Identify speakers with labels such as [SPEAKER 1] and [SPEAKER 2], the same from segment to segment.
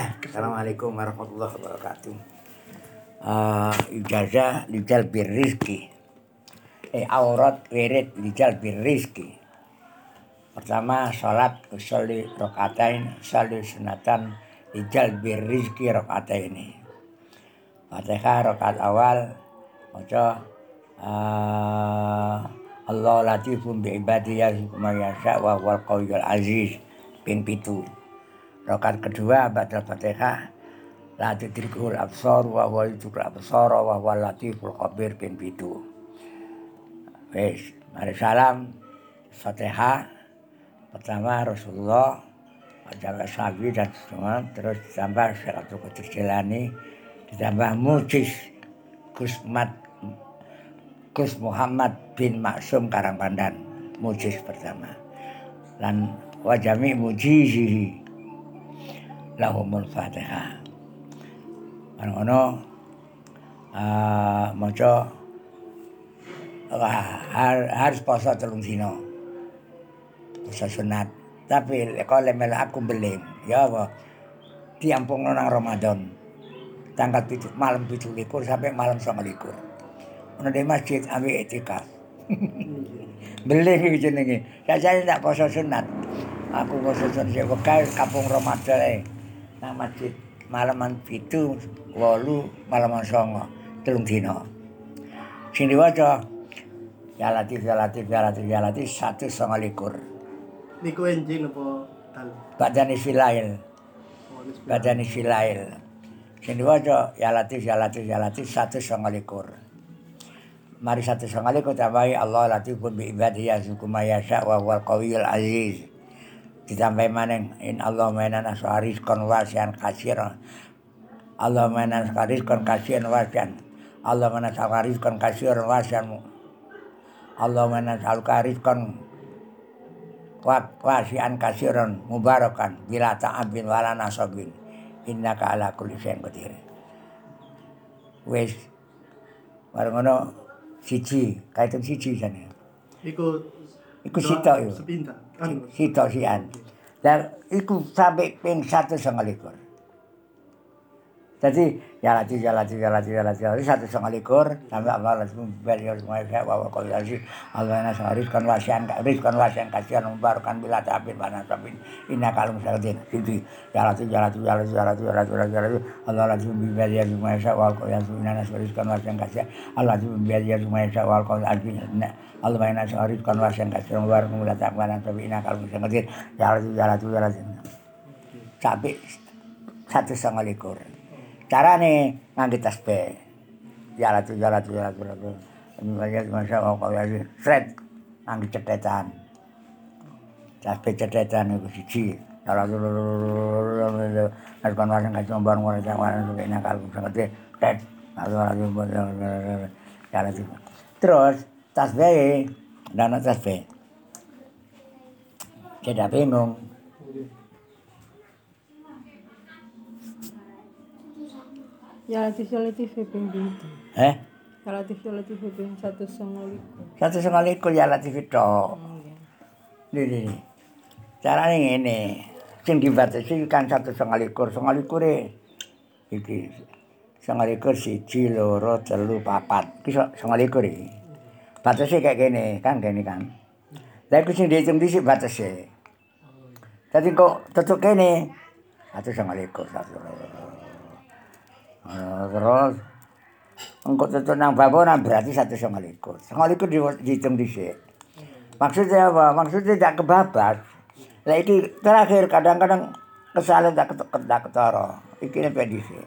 [SPEAKER 1] Assalamualaikum warahmatullahi wabarakatuh. Uh, ijazah lijal birrizki. Eh aurat wirid lijal birrizki. Pertama sholat usolli rokaatain usolli sunatan lijal birrizki rokaataini. Fatihah rokaat awal maca uh, Allah latifun bi ibadiyah yasha wa huwal aziz ping pitu. Rokat kedua badal Fatihah la tudrikul absar wa huwa yudrikul absar wa huwa latiful khabir ping pitu. Wis, mari salam. Fatihah. Pertama Rasulullah Jaga Sabi dan semua terus ditambah Syekh Abdul Qadir ditambah Mujis Gus Mat Gus Muhammad bin Maksum Karangpandan Mujis pertama. Dan wajami mujizihi lahumul fatihah Ano ngono uh, maca harus poso telung dino poso sunat. Tapi kalau lemel aku beling. Ya apa? Diampung nang Ramadan. Tanggal pitu, malam pitu likur sampai malam sama likur ono di masjid ambil etikaf beling iki jenenge. Saya tidak poso sunat. Aku poso sunat ya kampung Ramadan nang masjid malaman pitu wolu malaman songo telung dino sing diwaca ya latif ya latif ya latif ya latif satu songo likur.
[SPEAKER 2] Niku enjing apa tal?
[SPEAKER 1] badani filail
[SPEAKER 2] Oh,
[SPEAKER 1] badani filail sing diwaca ya latif ya latif ya latif satu songo likur. Mari satu songo likur tambahi Allah latif pun bi ibadihi yazukuma yasha wa huwal qawiyul aziz ditambah maneng in Allah mainan aswaris kon wasian kasir. Allah mainan aswaris kon kasir wasian. Allah mainan aswaris kon kasir wasian. Allah mainan aswaris kon wasian kasiron mubarakan. Bila ta'abin wala nasobin innaka ala kulli syai'in qadir. Wis bareng siji kaitung siji jane?
[SPEAKER 2] Iku
[SPEAKER 1] Iku sita yo.
[SPEAKER 2] Sepinta. Anu.
[SPEAKER 1] Sito sian. Dan iku sampai ping satu setengah likur. Jadi ya lati ya lati ya lati ya lati ya satu setengah likur sampai Allah langsung beri semua saya bahwa kau lagi Allah yang nasi rizkan wasian rizkan wasian kasihan membarukan bila tapin mana tapin ina kalau misalnya jadi ya lati ya lati ya lati ya lati ya lati ya ya lati Allah langsung beri semua saya bahwa kau yang ina nasi rizkan wasian kasihan Allah langsung beri semua saya bahwa kau lagi Allah yang nasi rizkan wasian kasihan membarukan bila tapin mana tapin ina kalau misalnya ya lati ya lati ya lati sampai satu setengah. Carane ngangge tasbih. Ya latu ya latu ya latu ya latu. Ya masa mau kau lagi sret ngangge cetetan. Tasbih cetetan itu siji. Ya latu Harus wasang kasih ombar ngorek cawan itu kayaknya kalau sangat sret. Lalu latu ya latu. Terus tasbih dana tasbih. Tidak bingung.
[SPEAKER 3] Ya latif ya latif ya ping pintu.
[SPEAKER 1] Eh?
[SPEAKER 3] Ya latif ya latif ya ping satu sama likur.
[SPEAKER 1] Satu setengah likur ya latif itu.
[SPEAKER 3] Ya.
[SPEAKER 1] Nih, nih. Caranya ngene. Sing dibatasi kan satu setengah likur. Setengah likur iki. Setengah likur siji, loro, telu, papat. Iki setengah likur iki. Batasnya kayak gini, kan gini kan. Lah iku sing dihitung dhisik batasnya. Dadi kok tutup kene. Satu setengah likur. Satu. Eh, terus engkau tutup nang berarti setengah likur. Setengah likur di- dihitung dhisik. Maksudnya apa? Maksudnya tidak kebabas. Lah iki terakhir kadang-kadang kesalahan tak ketok tak ketara. Iki nek dhisik.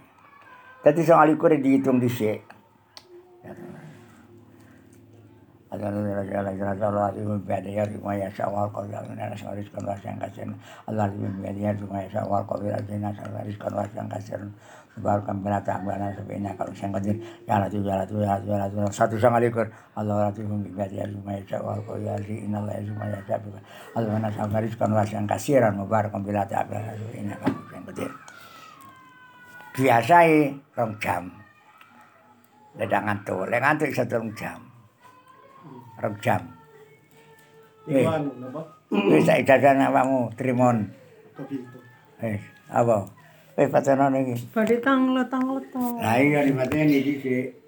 [SPEAKER 1] Dadi setengah likur dihitung dhisik. Allah Allah Allah Allah Allah Allah biadaya semua ya syawal kau yang nana sawaris kan wasang kasihan Allah Allah biadaya semua ya syawal kau yang nana sawaris kan wasang kasihan sebarkan binatang bana sebina kalau sang kadir ya latu ya latu ya latu ya latu satu sang alikur Allah Allah biadaya semua ya syawal kau yang inna Allah semua ya syawal Allah nana sawaris kan wasang kasihan mubarkan binatang bana sebina kalau sang kadir biasa rong jam Ledak ngantuk, lek ngantuk satu jam. Rong jam. Eh.
[SPEAKER 2] napa?
[SPEAKER 1] Wis tak ijazah awakmu trimon. Wis, apa? Wis patenono iki.
[SPEAKER 3] Badhe tanglet tanglet to.
[SPEAKER 1] Lah iya dipateni dhisik.